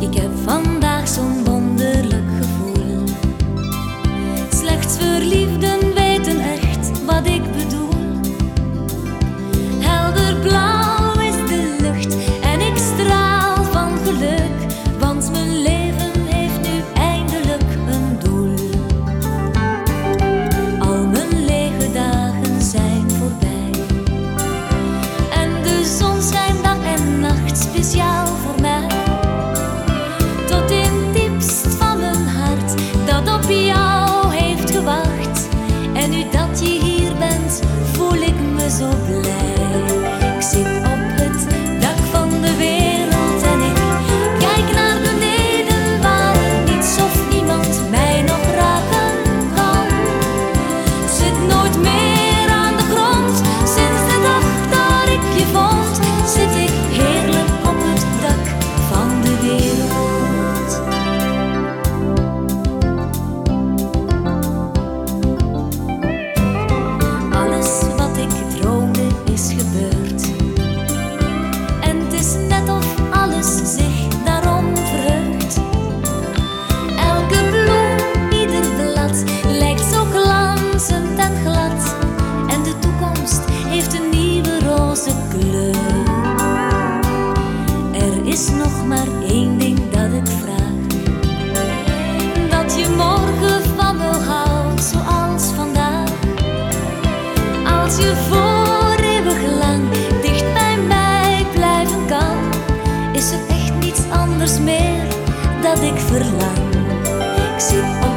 You get fun. Wat op jou heeft gewacht. En nu dat je hier bent, voel ik me zo blij. Is nog maar één ding dat ik vraag. Dat je morgen van me houdt zoals vandaag. Als je voor eeuwig lang dicht bij mij blijven kan, is er echt niets anders meer dat ik verlang. Ik zit op